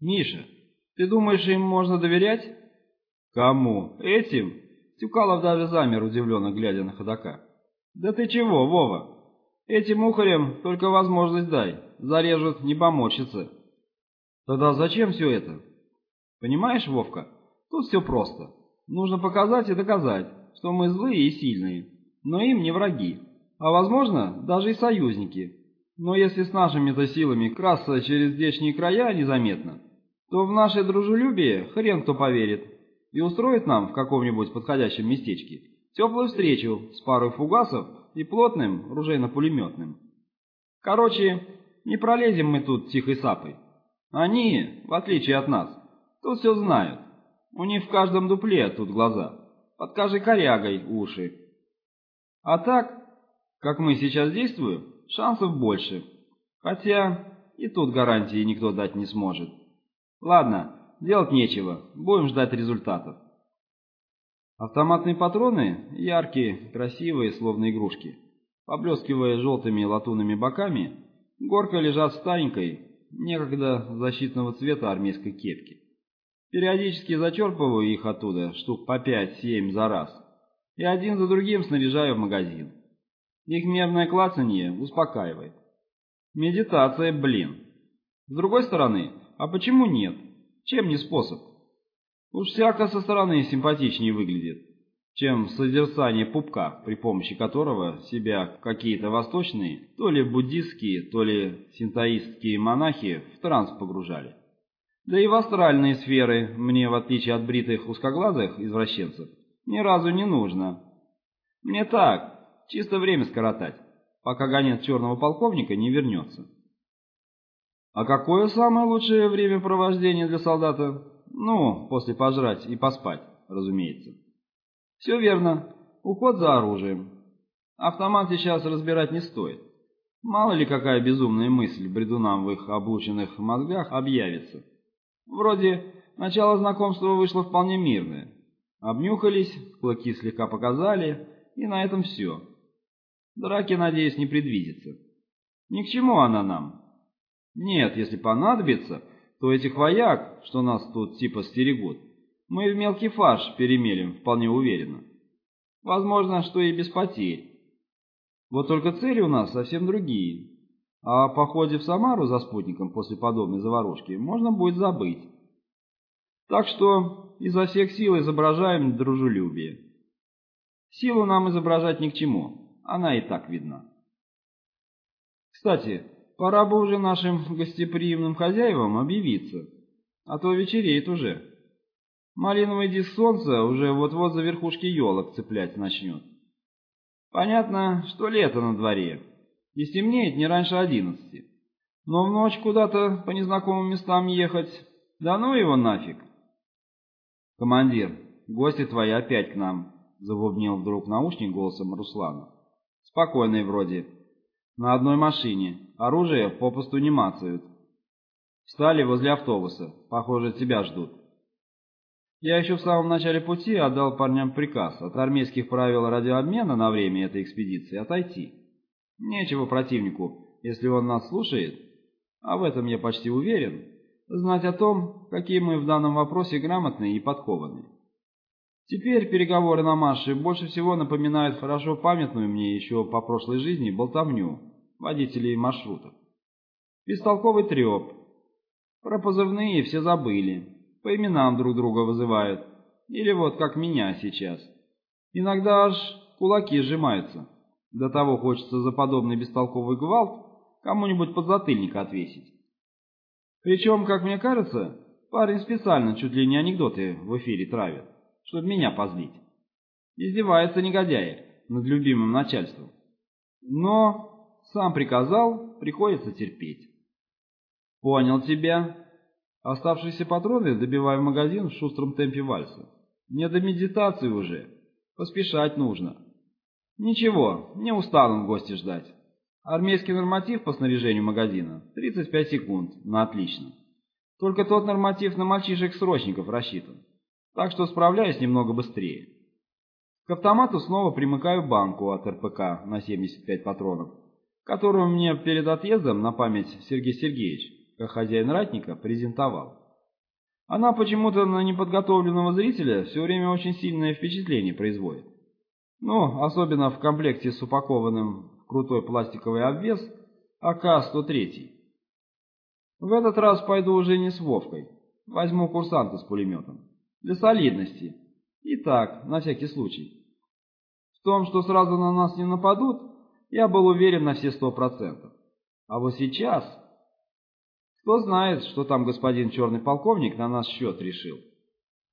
«Миша, ты думаешь, им можно доверять?» «Кому? Этим?» Тюкалов даже замер, удивленно глядя на ходока. «Да ты чего, Вова? Этим ухарям только возможность дай. Зарежут, не помочится». «Тогда зачем все это?» «Понимаешь, Вовка, тут все просто. Нужно показать и доказать, что мы злые и сильные, но им не враги, а, возможно, даже и союзники. Но если с нашими-то силами краса через здешние края незаметно, то в наше дружелюбие хрен кто поверит и устроит нам в каком-нибудь подходящем местечке теплую встречу с парой фугасов и плотным ружейно-пулеметным. Короче, не пролезем мы тут тихой сапой. Они, в отличие от нас, тут все знают. У них в каждом дупле тут глаза, под каждой корягой уши. А так, как мы сейчас действуем, шансов больше. Хотя и тут гарантии никто дать не сможет. Ладно, делать нечего, будем ждать результатов. Автоматные патроны яркие, красивые, словно игрушки. Поблескивая желтыми латунными боками, горка лежат старенькой, некогда защитного цвета армейской кепки. Периодически зачерпываю их оттуда, штук по пять-семь за раз, и один за другим снаряжаю в магазин. Их мерное клацанье успокаивает. Медитация, блин. С другой стороны, а почему нет? Чем не способ? Уж всяко со стороны симпатичнее выглядит, чем созерцание пупка, при помощи которого себя какие-то восточные, то ли буддистские, то ли синтоистские монахи в транс погружали. Да и в астральные сферы мне, в отличие от бритых узкоглазых извращенцев, ни разу не нужно. Мне так, чисто время скоротать, пока гонец черного полковника не вернется. А какое самое лучшее времяпровождение для солдата? Ну, после пожрать и поспать, разумеется. Все верно. Уход за оружием. Автомат сейчас разбирать не стоит. Мало ли какая безумная мысль бредунам в их облученных мозгах объявится. Вроде начало знакомства вышло вполне мирное. Обнюхались, клыки слегка показали, и на этом все. Драки, надеюсь, не предвидится. Ни к чему она нам. Нет, если понадобится, то этих вояк, что нас тут типа стерегут, мы в мелкий фарш перемелем вполне уверенно. Возможно, что и без потерь. Вот только цели у нас совсем другие. А о походе в Самару за спутником после подобной заварушки можно будет забыть. Так что изо всех сил изображаем дружелюбие. Силу нам изображать ни к чему, она и так видна. Кстати, Пора бы уже нашим гостеприимным хозяевам объявиться, а то вечереет уже. Малиновый диск солнца уже вот-вот за верхушки елок цеплять начнет. Понятно, что лето на дворе, и стемнеет не раньше одиннадцати. Но в ночь куда-то по незнакомым местам ехать, да ну его нафиг. Командир, гости твои опять к нам, забубнил вдруг наушник голосом Руслана. Спокойный вроде. На одной машине. Оружие попусту не мацают. Встали возле автобуса. Похоже, тебя ждут. Я еще в самом начале пути отдал парням приказ от армейских правил радиообмена на время этой экспедиции отойти. Нечего противнику, если он нас слушает, а в этом я почти уверен, знать о том, какие мы в данном вопросе грамотные и подкованные. Теперь переговоры на марше больше всего напоминают хорошо памятную мне еще по прошлой жизни болтовню водителей маршрутов. Бестолковый треп. Про позывные все забыли, по именам друг друга вызывают, или вот как меня сейчас. Иногда аж кулаки сжимаются. До того хочется за подобный бестолковый гвалт кому-нибудь подзатыльник отвесить. Причем, как мне кажется, парень специально чуть ли не анекдоты в эфире травит, чтобы меня позлить. Издевается негодяй над любимым начальством. Но сам приказал, приходится терпеть. Понял тебя. Оставшиеся патроны добиваю в магазин в шустром темпе вальса. Не до медитации уже. Поспешать нужно. Ничего, не устану в гости ждать. Армейский норматив по снаряжению магазина 35 секунд, на отлично. Только тот норматив на мальчишек-срочников рассчитан. Так что справляюсь немного быстрее. К автомату снова примыкаю банку от РПК на 75 патронов которую мне перед отъездом на память Сергей Сергеевич, как хозяин ратника, презентовал. Она почему-то на неподготовленного зрителя все время очень сильное впечатление производит. Ну, особенно в комплекте с упакованным в крутой пластиковый обвес АК-103. В этот раз пойду уже не с Вовкой. Возьму курсанта с пулеметом. Для солидности. И так, на всякий случай. В том, что сразу на нас не нападут, я был уверен на все сто процентов. А вот сейчас... Кто знает, что там господин черный полковник на наш счет решил.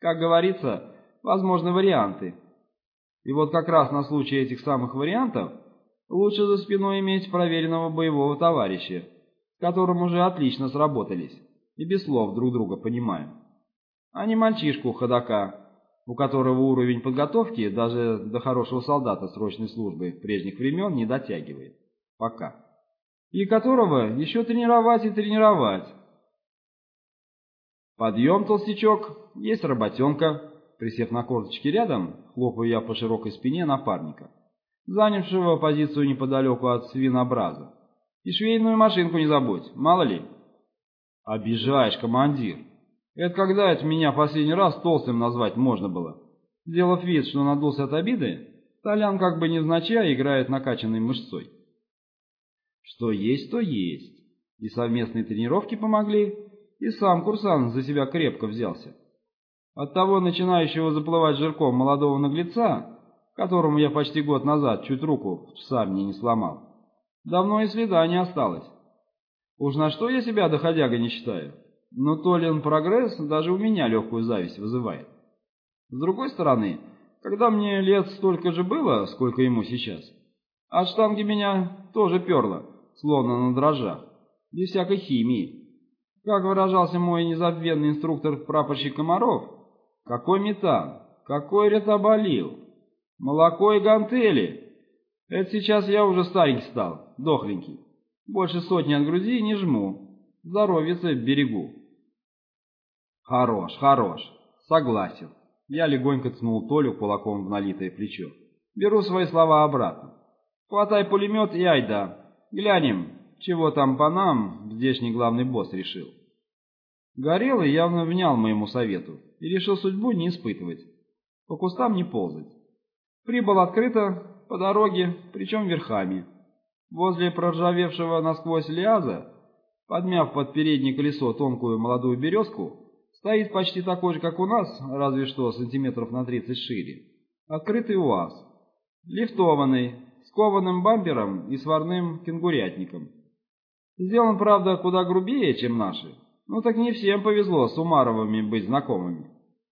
Как говорится, возможны варианты. И вот как раз на случай этих самых вариантов лучше за спиной иметь проверенного боевого товарища, с которым уже отлично сработались и без слов друг друга понимаем. А не мальчишку ходока, у которого уровень подготовки даже до хорошего солдата срочной службы прежних времен не дотягивает. Пока и которого еще тренировать и тренировать. Подъем, толстячок, есть работенка. Присев на корточки рядом, хлопаю я по широкой спине напарника, занявшего позицию неподалеку от свинобраза. И швейную машинку не забудь, мало ли. Обижаешь, командир. Это когда это меня последний раз толстым назвать можно было? Сделав вид, что надулся от обиды, Толян как бы невзначай играет накачанной мышцой. Что есть, то есть. И совместные тренировки помогли, и сам курсант за себя крепко взялся. От того начинающего заплывать жирком молодого наглеца, которому я почти год назад чуть руку в сарне не сломал, давно и следа не осталось. Уж на что я себя доходяга не считаю, но Толин прогресс даже у меня легкую зависть вызывает. С другой стороны, когда мне лет столько же было, сколько ему сейчас, от штанги меня тоже перло, словно на дрожжах, без всякой химии. Как выражался мой незабвенный инструктор прапорщик Комаров, какой метан, какой ретоболил, молоко и гантели. Это сейчас я уже старенький стал, дохленький. Больше сотни от груди не жму, здоровьице берегу. Хорош, хорош, согласен. Я легонько ткнул Толю кулаком в налитое плечо. Беру свои слова обратно. Хватай пулемет и айда. Глянем, чего там по нам здешний главный босс решил. Горелый явно внял моему совету и решил судьбу не испытывать, по кустам не ползать. Прибыл открыто, по дороге, причем верхами. Возле проржавевшего насквозь лиаза, подмяв под переднее колесо тонкую молодую березку, стоит почти такой же, как у нас, разве что сантиметров на 30 шире. Открытый УАЗ. Лифтованный, кованым бампером и сварным кенгурятником. Сделан, правда, куда грубее, чем наши. Ну так не всем повезло с Умаровыми быть знакомыми.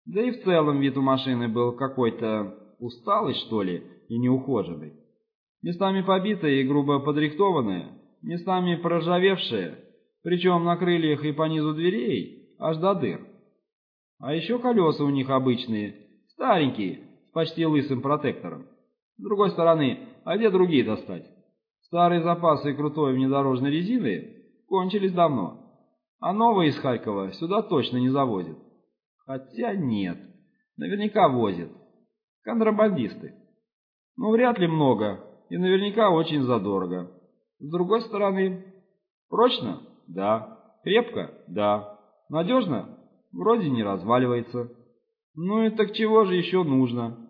Да и в целом вид у машины был какой-то усталый, что ли, и неухоженный. Местами побитая и грубо подрихтованная, местами проржавевшая, причем на крыльях и по низу дверей, аж до дыр. А еще колеса у них обычные, старенькие, с почти лысым протектором. С другой стороны, а где другие достать? Старые запасы крутой внедорожной резины кончились давно, а новые из Харькова сюда точно не завозят. Хотя нет, наверняка возят. Контрабандисты. Ну, вряд ли много, и наверняка очень задорого. С другой стороны, прочно? Да. Крепко? Да. Надежно? Вроде не разваливается. Ну и так чего же еще нужно?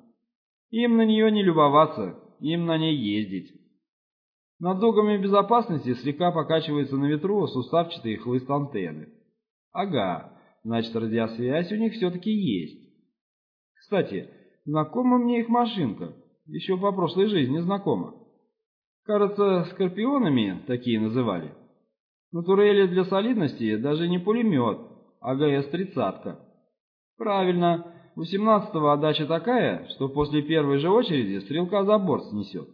Им на нее не любоваться, им на ней ездить. Над дугами безопасности слегка покачивается на ветру суставчатые хлыст антенны. Ага, значит радиосвязь у них все-таки есть. Кстати, знакома мне их машинка, еще по прошлой жизни знакома. Кажется, скорпионами такие называли. На турели для солидности даже не пулемет, а ГС-30. Правильно, у семнадцатого отдача такая, что после первой же очереди стрелка за борт снесет.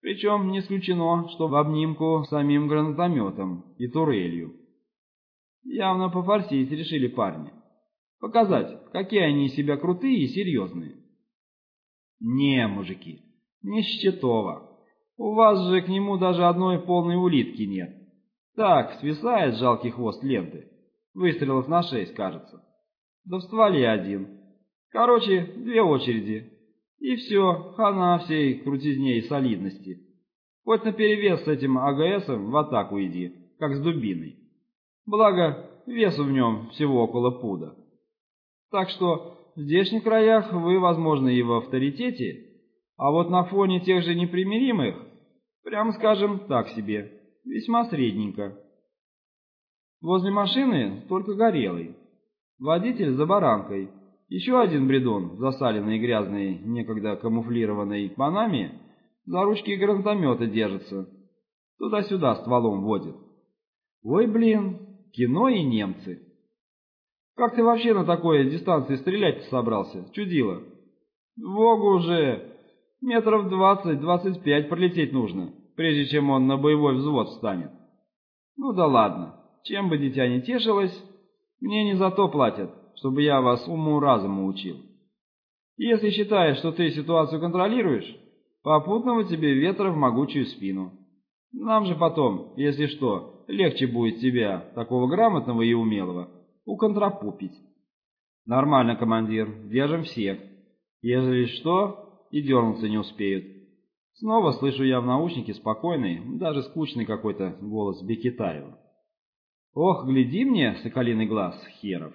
Причем не исключено, что в обнимку с самим гранатометом и турелью. Явно пофорсить решили парни. Показать, какие они себя крутые и серьезные. Не, мужики, не Щитова. У вас же к нему даже одной полной улитки нет. Так, свисает жалкий хвост ленты. Выстрелов на шесть, кажется. Да в стволе один. Короче, две очереди. И все, хана всей крутизне и солидности. Хоть наперевес с этим АГСом в атаку иди, как с дубиной. Благо, весу в нем всего около пуда. Так что в здешних краях вы, возможно, и в авторитете, а вот на фоне тех же непримиримых, прямо скажем, так себе, весьма средненько. Возле машины только горелый. Водитель за баранкой. Еще один бредон, засаленный грязной, некогда камуфлированной панами, за ручки гранатомета держится. Туда-сюда стволом водит. Ой, блин, кино и немцы. Как ты вообще на такой дистанции стрелять собрался, чудило? Богу уже! Метров двадцать-двадцать пять пролететь нужно, прежде чем он на боевой взвод встанет. Ну да ладно, чем бы дитя не тешилось, мне не за то платят, чтобы я вас уму-разуму учил. Если считаешь, что ты ситуацию контролируешь, попутного тебе ветра в могучую спину. Нам же потом, если что, легче будет тебя, такого грамотного и умелого, уконтрапупить. Нормально, командир, держим всех. Если что, и дернуться не успеют. Снова слышу я в наушнике спокойный, даже скучный какой-то голос Бекетаева. Ох, гляди мне, соколиный глаз, херов.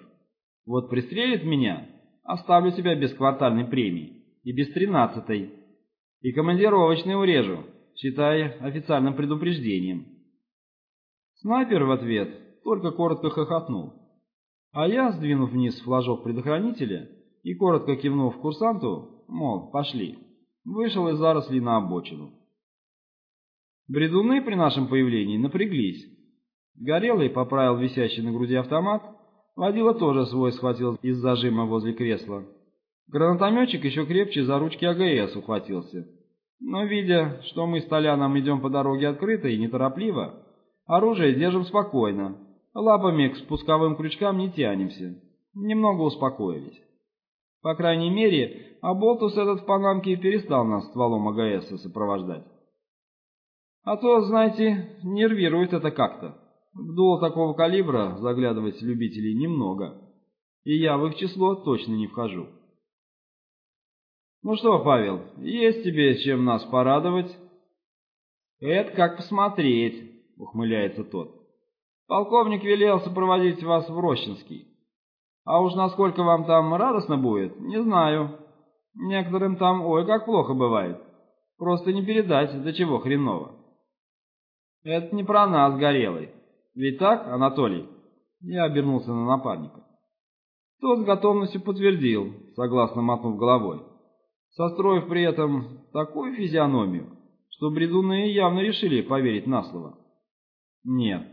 Вот пристрелит меня, оставлю тебя без квартальной премии и без тринадцатой. И командировочный урежу, считая официальным предупреждением. Снайпер в ответ только коротко хохотнул. А я, сдвинув вниз флажок предохранителя и коротко кивнув курсанту, мол, пошли, вышел из зарослей на обочину. Бредуны при нашем появлении напряглись. Горелый поправил висящий на груди автомат, водила тоже свой схватил из зажима возле кресла. Гранатометчик еще крепче за ручки АГС ухватился. Но, видя, что мы с Толяном идем по дороге открыто и неторопливо, оружие держим спокойно, Лапами к спусковым крючкам не тянемся. Немного успокоились. По крайней мере, Аболтус этот в Панамке перестал нас стволом АГС сопровождать. А то, знаете, нервирует это как-то. В дуло такого калибра заглядывать любителей немного. И я в их число точно не вхожу. Ну что, Павел, есть тебе чем нас порадовать? Это как посмотреть, ухмыляется тот. Полковник велел сопроводить вас в Рощинский. А уж насколько вам там радостно будет, не знаю. Некоторым там ой как плохо бывает. Просто не передать, до чего хреново. Это не про нас, Горелый. Ведь так, Анатолий? Я обернулся на напарника. Тот с готовностью подтвердил, согласно мотнув головой, состроив при этом такую физиономию, что бредуны явно решили поверить на слово. Нет,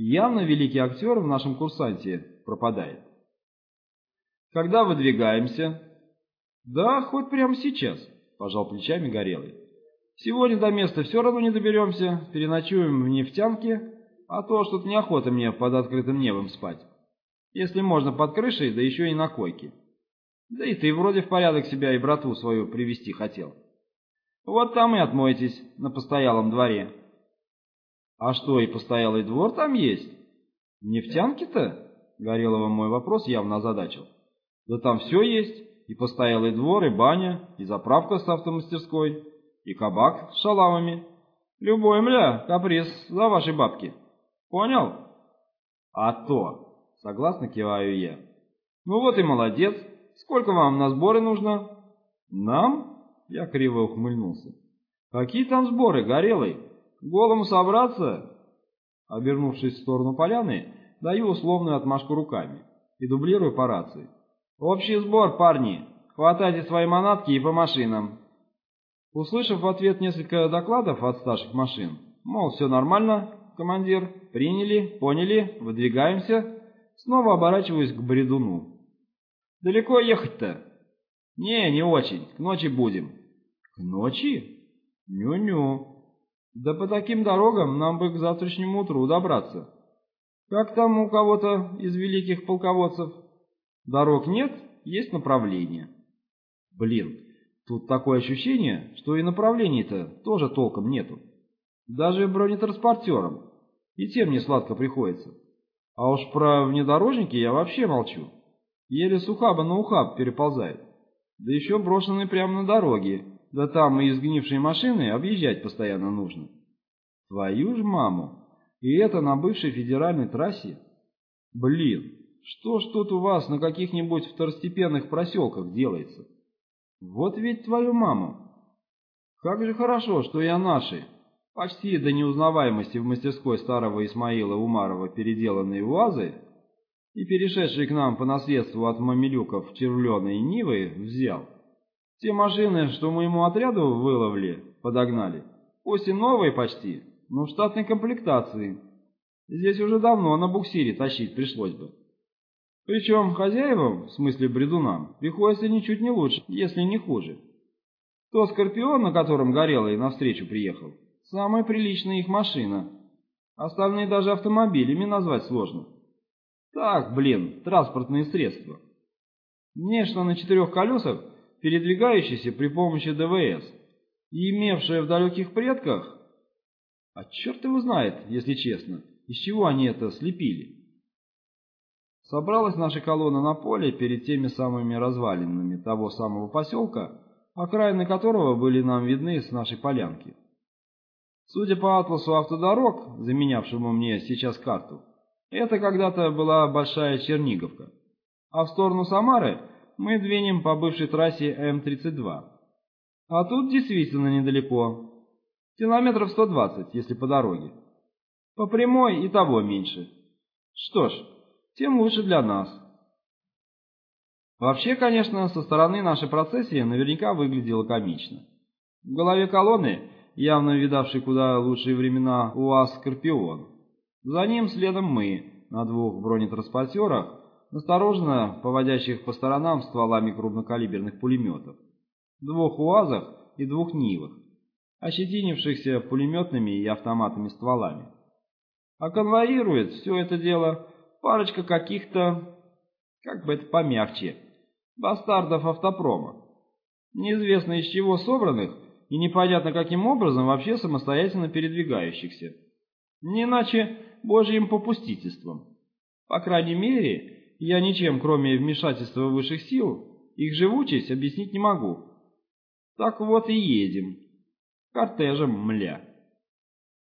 Явно великий актер в нашем курсанте пропадает. Когда выдвигаемся? Да, хоть прямо сейчас, пожал плечами Горелый. Сегодня до места все равно не доберемся, переночуем в нефтянке, а то что-то неохота мне под открытым небом спать. Если можно под крышей, да еще и на койке. Да и ты вроде в порядок себя и братву свою привести хотел. Вот там и отмойтесь, на постоялом дворе. А что, и постоялый двор там есть? Нефтянки-то? Горелого мой вопрос явно озадачил. Да там все есть, и постоялый двор, и баня, и заправка с автомастерской, и кабак с шалавами. Любой, мля, каприз за ваши бабки. Понял? А то, согласно киваю я. Ну вот и молодец. Сколько вам на сборы нужно? Нам? Я криво ухмыльнулся. Какие там сборы, Горелый? Голому собраться?» Обернувшись в сторону поляны, даю условную отмашку руками и дублирую по рации. «Общий сбор, парни! Хватайте свои манатки и по машинам!» Услышав в ответ несколько докладов от старших машин, мол, все нормально, командир, приняли, поняли, выдвигаемся, снова оборачиваюсь к бредуну. «Далеко ехать-то?» «Не, не очень, к ночи будем». «К ночи? Ню-ню». Да по таким дорогам нам бы к завтрашнему утру добраться. Как там у кого-то из великих полководцев? Дорог нет, есть направление. Блин, тут такое ощущение, что и направлений-то тоже толком нету. Даже бронетранспортерам. И тем не сладко приходится. А уж про внедорожники я вообще молчу. Еле с ухаба на ухаб переползает. Да еще брошенный прямо на дороге, да там и изгнившие машины объезжать постоянно нужно. Твою ж маму! И это на бывшей федеральной трассе? Блин, что ж тут у вас на каких-нибудь второстепенных проселках делается? Вот ведь твою маму. Как же хорошо, что я наши, почти до неузнаваемости в мастерской старого Исмаила Умарова переделанные УАЗы и перешедшие к нам по наследству от мамилюков червленые Нивы взял. Те машины, что моему отряду выловли, подогнали, пусть и новые почти, но в штатной комплектации. Здесь уже давно на буксире тащить пришлось бы. Причем хозяевам, в смысле бредунам, приходится ничуть не лучше, если не хуже. Тот скорпион, на котором Горелый навстречу приехал, самая приличная их машина. Остальные даже автомобилями назвать сложно. Так, блин, транспортные средства. Внешне на четырех колесах, передвигающиеся при помощи ДВС, и имевшие в далеких предках... А черт его знает, если честно, из чего они это слепили. Собралась наша колонна на поле перед теми самыми развалинами того самого поселка, окраины которого были нам видны с нашей полянки. Судя по атласу автодорог, заменявшему мне сейчас карту, это когда-то была Большая Черниговка, а в сторону Самары мы двинем по бывшей трассе М-32. А тут действительно недалеко, километров 120, если по дороге. По прямой и того меньше. Что ж, тем лучше для нас. Вообще, конечно, со стороны нашей процессии наверняка выглядела комично. В голове колонны, явно видавшей куда лучшие времена УАЗ «Скорпион». За ним следом мы, на двух бронетранспортерах, осторожно поводящих по сторонам стволами крупнокалиберных пулеметов, двух УАЗах и двух Нивах, ощетинившихся пулеметными и автоматами стволами. А конвоирует все это дело парочка каких-то, как бы это помягче, бастардов автопрома, неизвестно из чего собранных и непонятно каким образом вообще самостоятельно передвигающихся. Не иначе божьим попустительством. По крайней мере, я ничем, кроме вмешательства высших сил, их живучесть объяснить не могу. Так вот и едем. Кортежем, мля.